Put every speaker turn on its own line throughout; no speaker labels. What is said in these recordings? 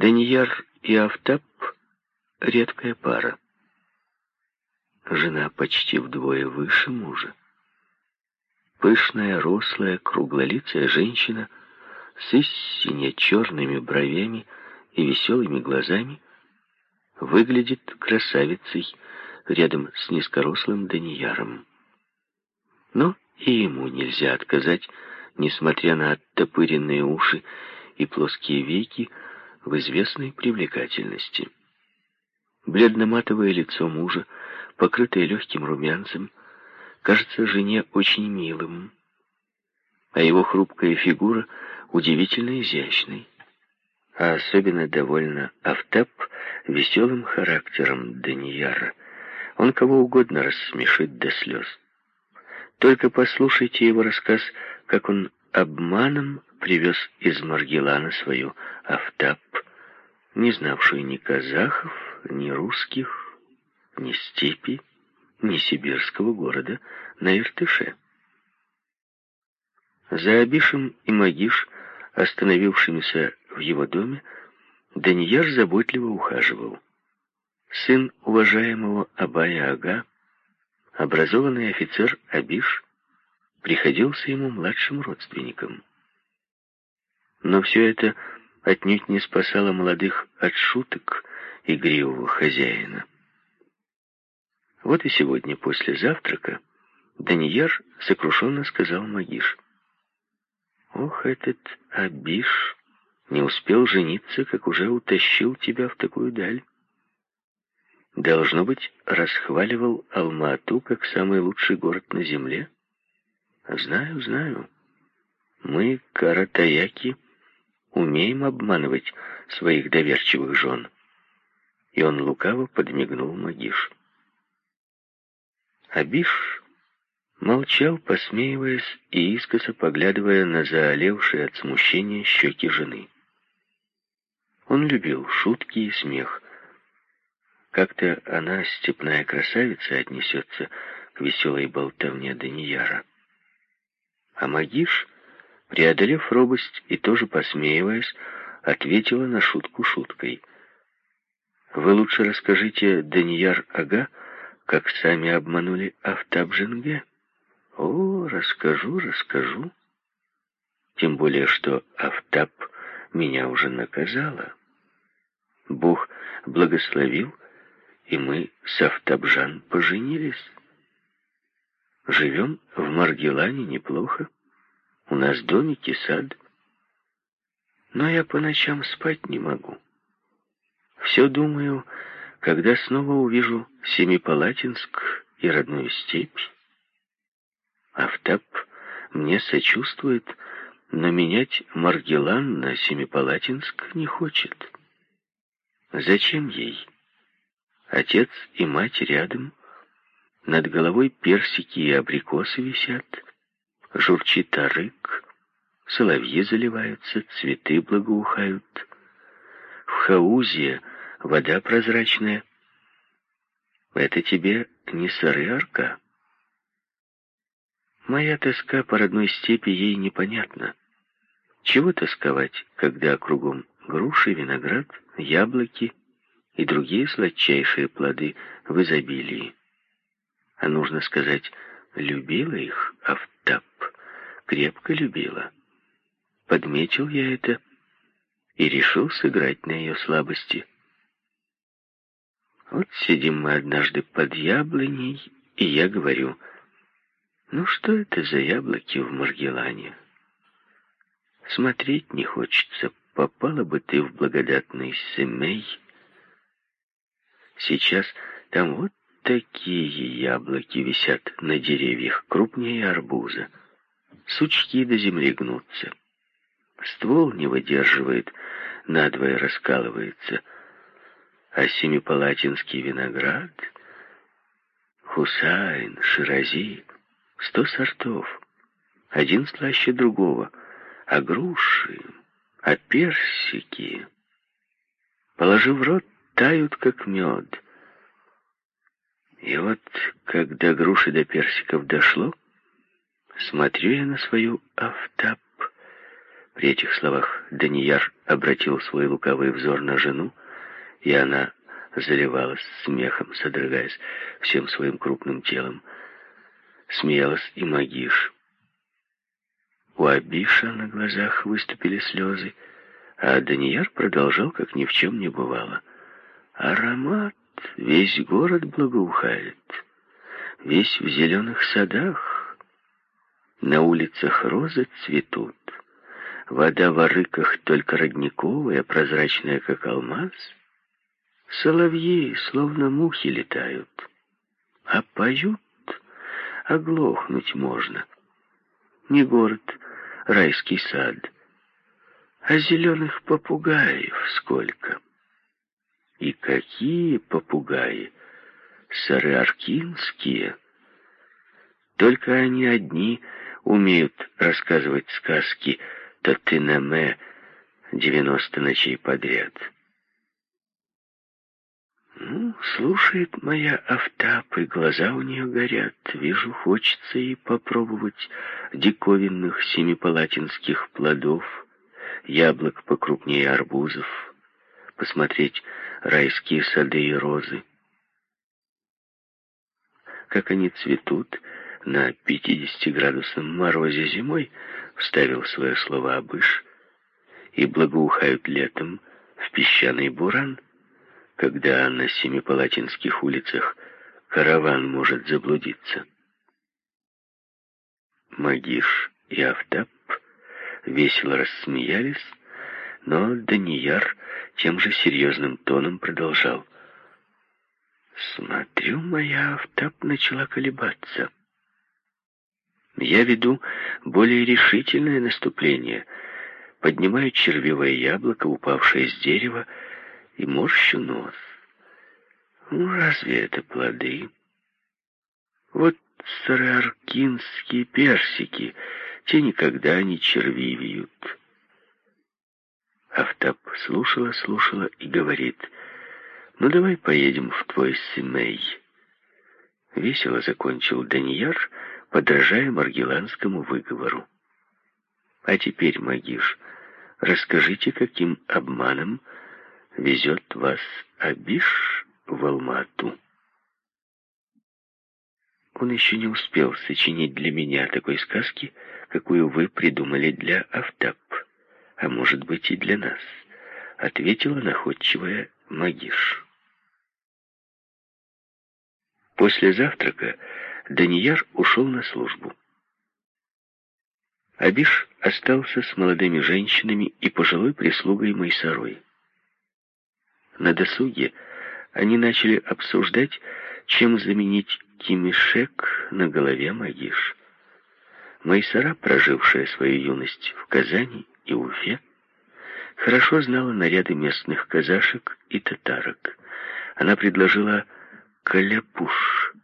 Данияр и Автап — редкая пара. Жена почти вдвое выше мужа. Пышная, рослая, круглолицая женщина с истинно черными бровями и веселыми глазами выглядит красавицей рядом с низкорослым Данияром. Но и ему нельзя отказать, несмотря на оттопыренные уши и плоские веки, в известной привлекательности. Бледно-матовое лицо мужа, покрытое легким румянцем, кажется жене очень милым, а его хрупкая фигура удивительно изящной. А особенно довольно Автап веселым характером Данияра. Он кого угодно рассмешит до слез. Только послушайте его рассказ, как он обманом привез из Маргелана свою Автап, не знавшую ни казахов, ни русских, ни степи, ни сибирского города на Иртыше. За Абишем и Магиш, остановившимися в его доме, Данияр заботливо ухаживал. Сын уважаемого Абая Ага, образованный офицер Абиш, приходился ему младшим родственником. Но все это отнюдь не спасало молодых от шуток игривого хозяина. Вот и сегодня после завтрака Данияр сокрушенно сказал Магиш. «Ох, этот Абиш не успел жениться, как уже утащил тебя в такую даль. Должно быть, расхваливал Алма-Ату как самый лучший город на земле. Знаю, знаю. Мы, каратаяки, умеем обманывать своих доверчивых жен. И он лукаво подмигнул Магиш. Абиш молчал, посмеиваясь и искоса поглядывая на заолевшие от смущения щеки жены. Он любил шутки и смех. Как-то она, степная красавица, отнесется к веселой болтовне Данияра. А Магиш преодолев робость и тоже посмеиваясь, ответила на шутку шуткой. «Вы лучше расскажите, Данияр Ага, как сами обманули Афтаб Женге?» «О, расскажу, расскажу. Тем более, что Афтаб меня уже наказала. Бог благословил, и мы с Афтабжан поженились. Живем в Маргелане неплохо. У нас домик и сад. Но я по ночам спать не могу. Все думаю, когда снова увижу Семипалатинск и родную степь. Автап мне сочувствует, но менять Маргелан на Семипалатинск не хочет. Зачем ей? Отец и мать рядом, над головой персики и абрикосы висят, журчит арык, соловьи заливаются, цветы благоухают. В хаузе вода прозрачная. Это тебе не сыры. Моя тоска по родной степи ей непонятна. Чего тосковать, когда кругом груши, виноград, яблоки и другие сладчайшие плоды в изобилии? А нужно сказать, любила их Автап крепко любила. Подметил я это и решил сыграть на ее слабости. Вот сидим мы однажды под яблоней, и я говорю, ну что это за яблоки в Маргелане? Смотреть не хочется, попала бы ты в благодатный семей. Сейчас там вот такие яблоки висят на деревьях, крупнее арбуза. Сучки до земли гнутся. Ствол не выдерживает, надвое раскалывается. А семипалатинский виноград, Хусайн, Ширази, сто сортов, один слаще другого, а груши, а персики, положив в рот, тают, как мед. И вот, когда груши до персиков дошло, Смотрю я на свою автап, При этих словах Данияр обратил свой лукавый взор на жену, и она заливалась смехом, содрогаясь всем своим крупным телом. Смеялась и Магиш. У Абиша на глазах выступили слезы, а Данияр продолжал, как ни в чем не бывало. Аромат, весь город благоухает, весь в зеленых садах, на улицах розы цветут, вода в арыках только родниковая, прозрачная, как алмаз, соловьи, словно мухи, летают, а поют, оглохнуть можно. Не город, райский сад — а зеленых попугаев сколько. И какие попугаи! Сары-аркинские. Только они одни умеют рассказывать сказки Татынаме девяносто ночей подряд. Ну, слушает моя Автап, и глаза у нее горят. Вижу, хочется ей попробовать диковинных семипалатинских плодов, яблок покрупнее арбузов, посмотреть райские сады и розы. Как они цветут на 50-градусном морозе зимой, вставил свое слово Абыш, и благоухают летом в песчаный буран, когда на семипалатинских улицах караван может заблудиться. Магиш и Автап весело рассмеялись, но Данияр тем же серьезным тоном продолжал. «Смотрю, моя Автап начала колебаться. Я веду более решительное наступление, поднимаю червивое яблоко, упавшее с дерева, и морщу нос. Ну, разве это плоды? Вот сараркинские персики — те никогда не червивеют. Автап слушала, слушала и говорит, «Ну, давай поедем в твой Симей». Весело закончил Данияр, подражая маргеланскому выговору. «А теперь, Магиш, расскажите, каким обманом везет вас Абиш в Алмату?» Он еще не успел сочинить для меня такой сказки, какую вы придумали для Автап, а может быть и для нас, ответила находчивая Магиш. После завтрака Данияр ушел на службу. Абиш остался с молодыми женщинами и пожилой прислугой Майсарой. На досуге они начали обсуждать, чем заменить кимишек на голове Магиш. Майсара, прожившая свою юность в Казани и Уфе, хорошо знала наряды местных казашек и татарок. Она предложила каляпуш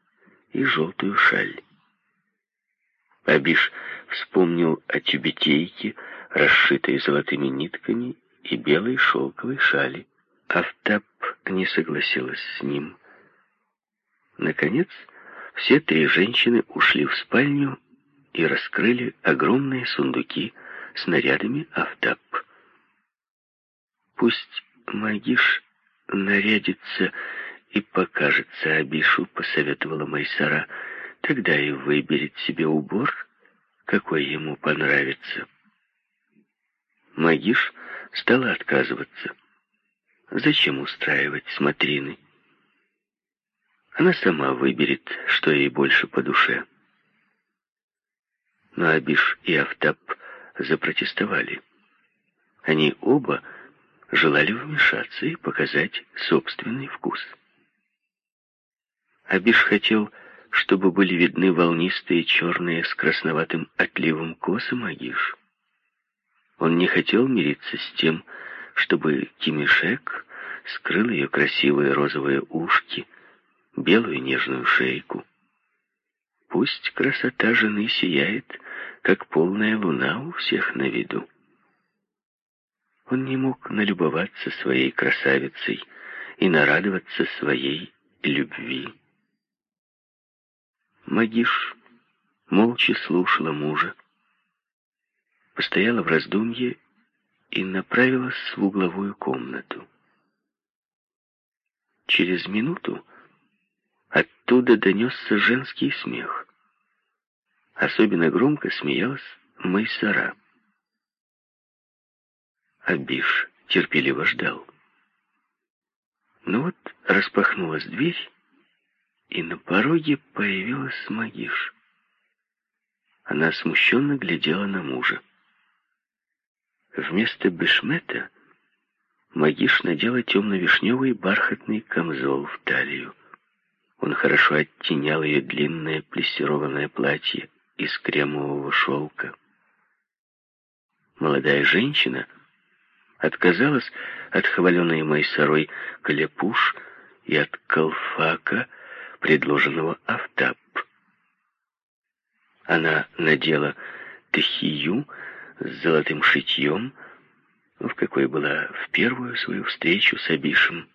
и желтую шаль. Абиш вспомнил о тюбетейке, расшитой золотыми нитками, и белой шелковой шали. Автап не согласилась с ним. Наконец, все три женщины ушли в спальню и раскрыли огромные сундуки с нарядами Автап. Пусть Магиш нарядится и покажется Абишу, посоветовала Майсара, тогда и выберет себе убор, какой ему понравится. Магиш стала отказываться. Зачем устраивать смотрины? Она сама выберет, что ей больше по душе. Но Абиш и Автап запротестовали. Они оба желали вмешаться и показать собственный вкус. Абиш хотел, чтобы были видны волнистые черные с красноватым отливом косы Магиш. Он не хотел мириться с тем, чтобы Кимишек скрыл ее красивые розовые ушки, белую нежную шейку. Пусть красота жены сияет, как полная луна у всех на виду. Он не мог налюбоваться своей красавицей и нарадоваться своей любви. Магиш молча слушала мужа, постояла в раздумье и направилась в угловую комнату. Через минуту оттуда донесся женский смех. Особенно громко смеялась Майсара. Абиш терпеливо ждал. Но вот распахнулась дверь, и на пороге появилась Магиш. Она смущенно глядела на мужа. Вместо бешмета Магиш надела темно-вишневый бархатный камзол в талию. Он хорошо оттенял ее длинное плессированное платье из кремового шелка. Молодая женщина отказалась от хваленной Майсарой каляпуш и от колфака, предложенного Автап. Она надела тахию с золотым шитьем, в какой была в первую свою встречу с Абишем,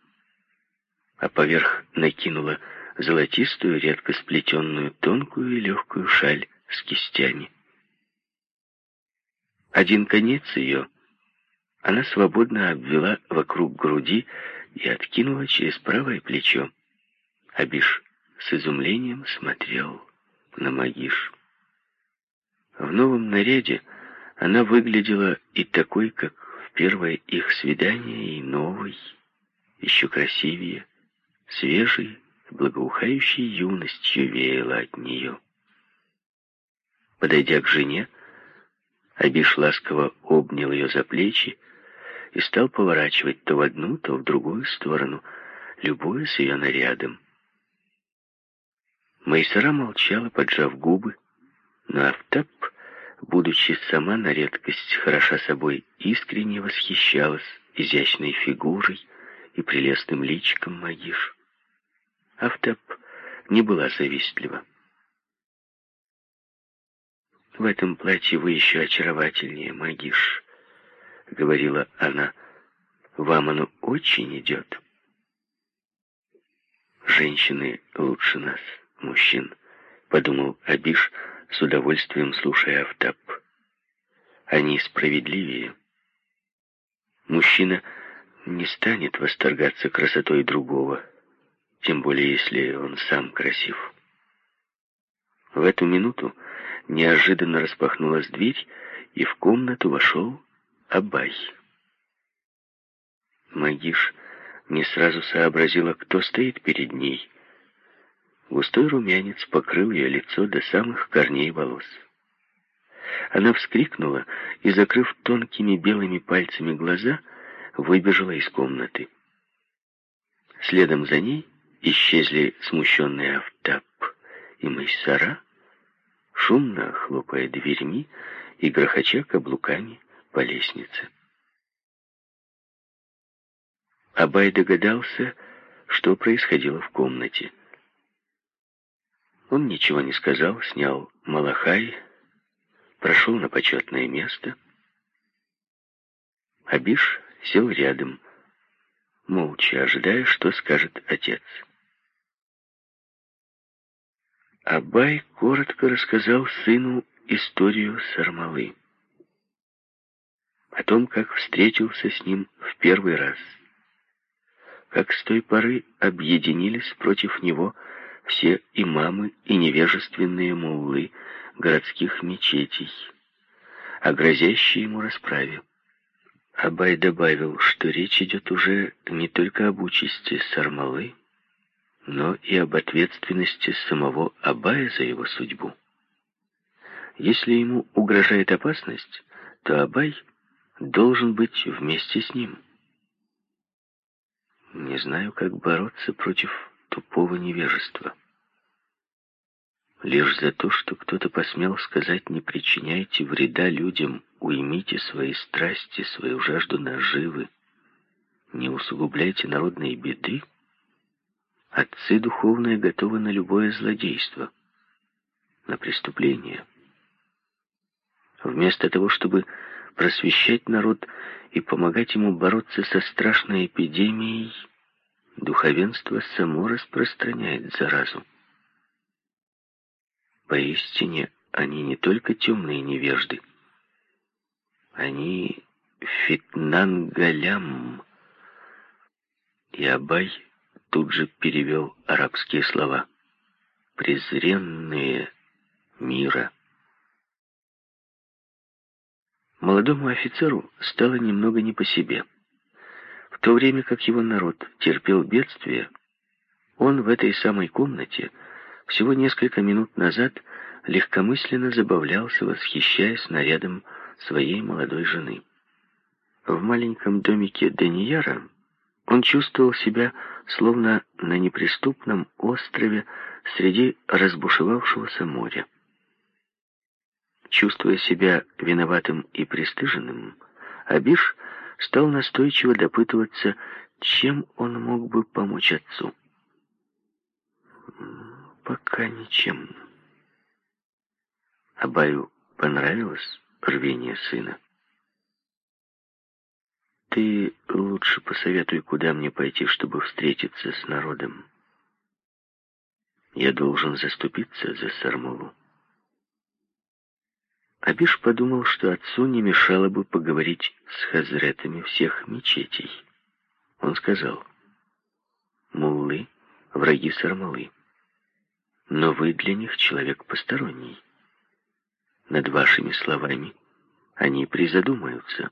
а поверх накинула золотистую, редко сплетенную, тонкую и легкую шаль с кистями. Один конец ее она свободно обвела вокруг груди и откинула через правое плечо. Абиш с изумлением смотрел на Магиш. В новом наряде она выглядела и такой, как в первое их свидание, и новой, еще красивее, свежей, благоухающей юностью веяла от нее. Подойдя к жене, Абиш ласково обнял ее за плечи и стал поворачивать то в одну, то в другую сторону, любуясь ее нарядом. Майсара молчала, поджав губы, но Автап, будучи сама на редкость хороша собой, искренне восхищалась изящной фигурой и прелестным личиком Магиш. Автап не была завистлива. «В этом платье вы еще очаровательнее, Магиш», — говорила она. «Вам оно очень идет». «Женщины лучше нас, мужчин», — подумал Абиш, с удовольствием слушая Автап. «Они справедливее. Мужчина не станет восторгаться красотой другого, тем более если он сам красив». В эту минуту неожиданно распахнулась дверь, и в комнату вошел Абай. Магиш не сразу сообразила, кто стоит перед ней. Густой румянец покрыл ее лицо до самых корней волос. Она вскрикнула и, закрыв тонкими белыми пальцами глаза, выбежала из комнаты. Следом за ней исчезли смущенный Автап и Майсара, шумно хлопая дверьми и грохоча каблуками по лестнице. Абай догадался, что происходило в комнате. Он ничего не сказал, снял малахай, прошел на почетное место. Абиш сел рядом, молча ожидая, что скажет отец. Абай коротко рассказал сыну историю Сармалы о том, как встретился с ним в первый раз, как с той поры объединились против него все имамы и невежественные муллы городских мечетей, о грозящей ему расправе. Абай добавил, что речь идет уже не только об участи Сармалы, но и об ответственности самого Абая за его судьбу. Если ему угрожает опасность, то Абай должен быть вместе с ним. Не знаю, как бороться против тупого невежества. Лишь за то, что кто-то посмел сказать «не причиняйте вреда людям, уймите свои страсти, свою жажду наживы, не усугубляйте народные беды», отцы духовные готовы на любое злодейство, на преступление. Вместо того, чтобы просвещать народ и помогать ему бороться со страшной эпидемией, духовенство само распространяет заразу. Поистине, они не только темные невежды, они «фитнангалям». И Абай тут же перевел арабские слова. «Презренные мира». Молодому офицеру стало немного не по себе. В то время как его народ терпел бедствие, он в этой самой комнате всего несколько минут назад легкомысленно забавлялся, восхищаясь нарядом своей молодой жены. В маленьком домике Данияра он чувствовал себя словно на неприступном острове среди разбушевавшегося моря. Чувствуя себя виноватым и пристыженным, Абиш стал настойчиво допытываться, чем он мог бы помочь отцу. «Пока ничем». Абаю понравилось рвение сына. «Ты лучше посоветуй, куда мне пойти, чтобы встретиться с народом. Я должен заступиться за Сармулу». Абиш подумал, что отцу не мешало бы поговорить с хазретами всех мечетей. Он сказал, «Муллы — враги Сармалы, но вы для них человек посторонний. Над вашими словами они призадумаются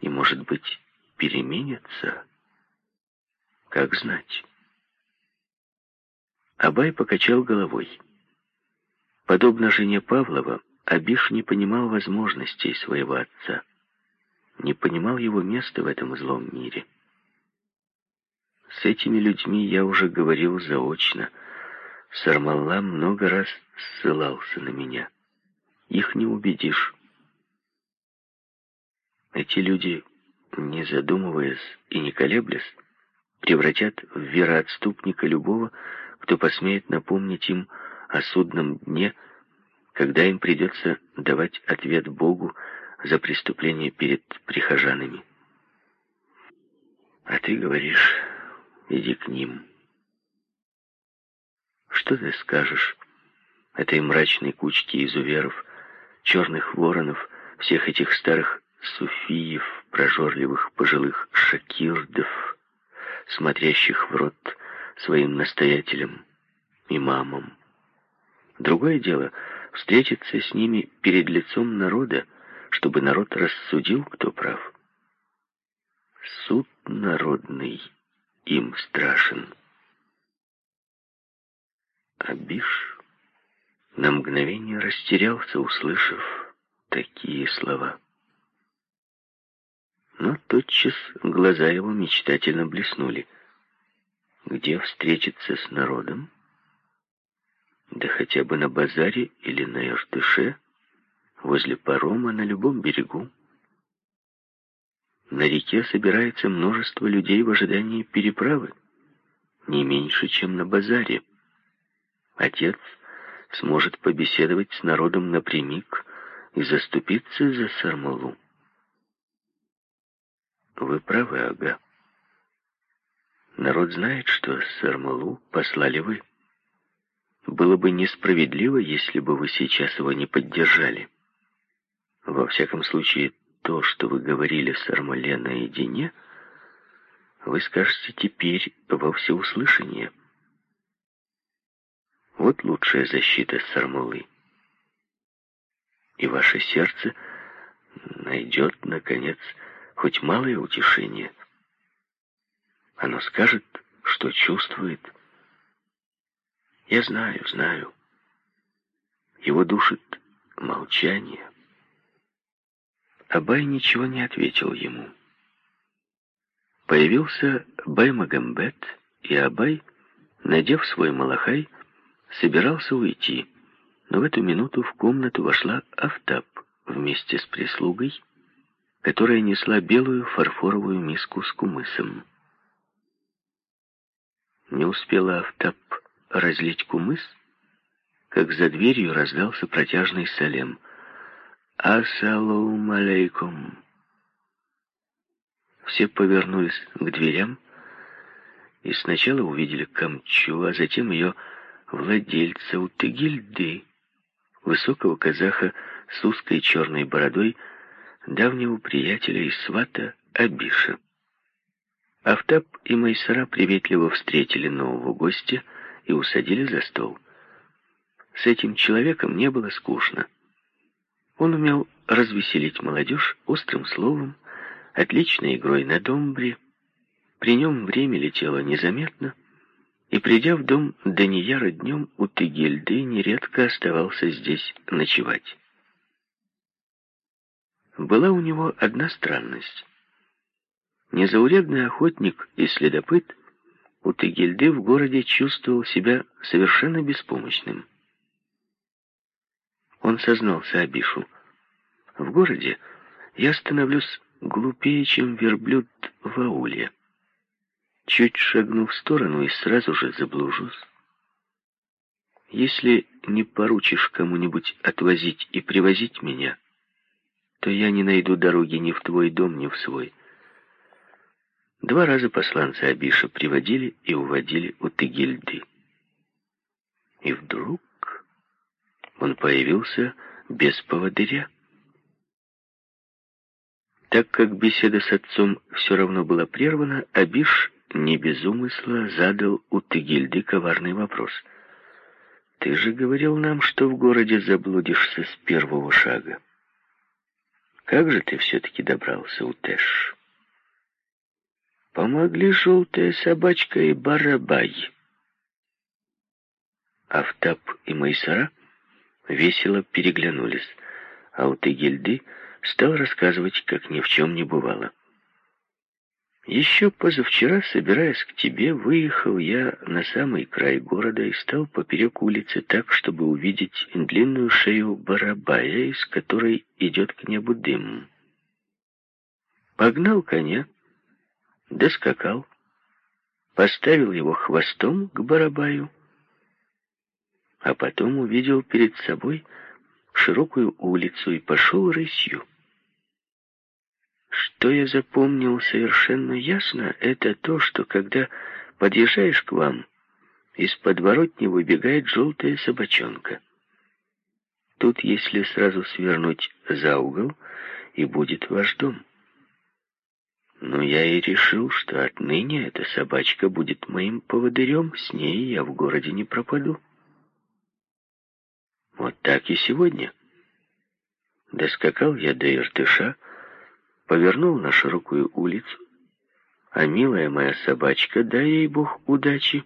и, может быть, переменятся. Как знать?» Абай покачал головой. Подобно жене Павлова, Абиш не понимал возможностей своего отца, не понимал его места в этом злом мире. С этими людьми я уже говорил заочно. Сармалла много раз ссылался на меня. Их не убедишь. Эти люди, не задумываясь и не колеблясь, превратят в вероотступника любого, кто посмеет напомнить им о судном дне, когда им придется давать ответ Богу за преступление перед прихожанами. А ты говоришь, иди к ним. Что ты скажешь этой мрачной кучке изуверов, черных воронов, всех этих старых суфиев, прожорливых пожилых шакирдов, смотрящих в рот своим настоятелям, имамам? Другое дело — встретиться с ними перед лицом народа, чтобы народ рассудил, кто прав. Суд народный им страшен. Абиш на мгновение растерялся, услышав такие слова. Но тотчас глаза его мечтательно блеснули. Где встретиться с народом? Да хотя бы на базаре или на Иртыше, возле парома на любом берегу. На реке собирается множество людей в ожидании переправы, не меньше, чем на базаре. Отец сможет побеседовать с народом напрямик и заступиться за Сармалу. Вы правы, Ага. Народ знает, что Сармалу послали вы. Было бы несправедливо, если бы вы сейчас его не поддержали. Во всяком случае, то, что вы говорили с Армале наедине, вы скажете теперь во всеуслышание. Вот лучшая защита Сармалы. И ваше сердце найдет, наконец, хоть малое утешение. Оно скажет, что чувствует, я знаю, знаю. Его душит молчание. Абай ничего не ответил ему. Появился Бай-Магомбет, и Абай, надев свой малахай, собирался уйти. Но в эту минуту в комнату вошла Афтаб вместе с прислугой, которая несла белую фарфоровую миску с кумысом. Не успела Афтаб разлить кумыс, как за дверью раздался протяжный салем. «Ассалам алейкум!» Все повернулись к дверям и сначала увидели Камчу, а затем ее владельца Утыгильды, высокого казаха с узкой черной бородой, давнего приятеля и свата Абиша. Автап и Майсара приветливо встретили нового гостя и усадили за стол. С этим человеком не было скучно. Он умел развеселить молодежь острым словом, отличной игрой на домбре. При нем время летело незаметно, и, придя в дом Данияра днем, у Тегельды нередко оставался здесь ночевать. Была у него одна странность. Незаурядный охотник и следопыт у Тегельды в городе чувствовал себя совершенно беспомощным. Он сознался Абишу. В городе я становлюсь глупее, чем верблюд в ауле. Чуть шагну в сторону и сразу же заблужусь. Если не поручишь кому-нибудь отвозить и привозить меня, то я не найду дороги ни в твой дом, ни в свой. Два раза посланца Абиша приводили и уводили у Тегильды. И вдруг он появился без поводыря. Так как беседа с отцом все равно была прервана, Абиш не без умысла задал у Тегильды коварный вопрос. «Ты же говорил нам, что в городе заблудишься с первого шага. Как же ты все-таки добрался, Утэш?» «Помогли желтая собачка и барабай». Автап и Майсара весело переглянулись, а у Тегильды стал рассказывать, как ни в чем не бывало. Еще позавчера, собираясь к тебе, выехал я на самый край города и стал поперек улицы так, чтобы увидеть длинную шею барабая, из которой идет к небу дым. Погнал коня, доскакал, поставил его хвостом к барабаю, а потом увидел перед собой широкую улицу и пошел рысью. Что я запомнил совершенно ясно, это то, что когда подъезжаешь к вам, из подворотни выбегает желтая собачонка. Тут, если сразу свернуть за угол, и будет ваш дом. Но я и решил, что отныне эта собачка будет моим поводырем, с ней я в городе не пропаду. Вот так и сегодня. Доскакал я до Иртыша, повернул на широкую улицу, а милая моя собачка, дай ей бог удачи,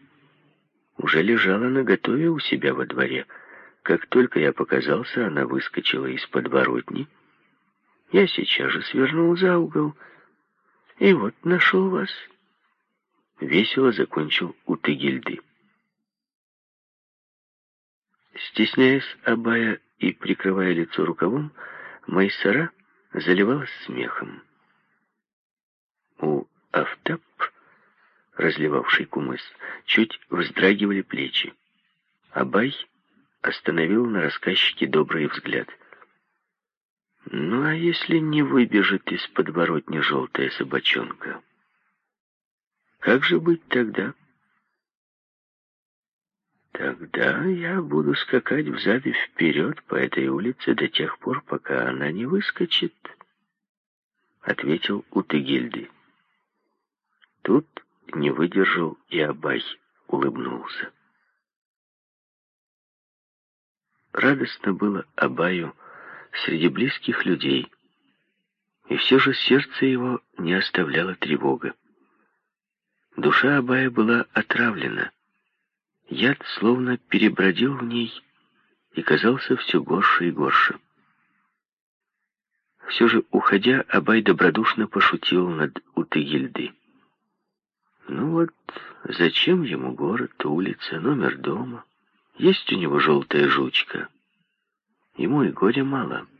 уже лежала наготове у себя во дворе. Как только я показался, она выскочила из подворотни. Я сейчас же свернул за угол, и вот нашел вас. Весело закончил у Тегильды. Стесняясь Абая и прикрывая лицо рукавом, Майсара заливалась смехом. У Автап, разливавший кумыс, чуть вздрагивали плечи. Абай остановил на рассказчике добрый взгляд. «Ну, а если не выбежит из подворотни желтая собачонка? Как же быть тогда?» Тогда я буду скакать взад и вперед по этой улице до тех пор, пока она не выскочит, — ответил Утыгильды. Тут не выдержал и Абай улыбнулся. Радостно было Абаю среди близких людей, и все же сердце его не оставляло тревога. Душа Абая была отравлена, Яд словно перебродил в ней и казался все горше и горше. Все же, уходя, Абай добродушно пошутил над Утыгильды. Ну вот, зачем ему город, улица, номер дома? Есть у него желтая жучка. Ему и горя мало. —